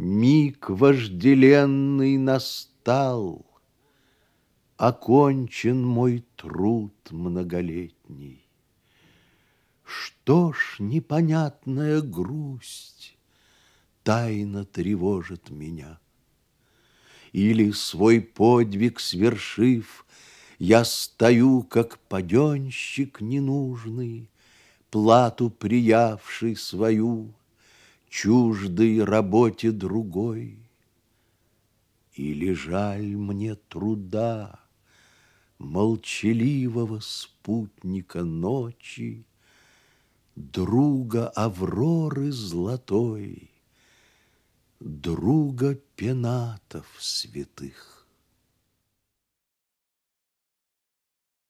Миг вожделенный настал, Окончен мой труд многолетний. Что ж непонятная грусть Тайно тревожит меня? Или, свой подвиг свершив, Я стою, как паденщик ненужный, Плату приявший свою, Чуждый работе другой. Или жаль мне труда, Молчаливого спутника ночи, Друга Авроры золотой, Друга пенатов святых.